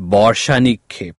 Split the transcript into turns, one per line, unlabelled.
বর্ষা নিক্ষেপ।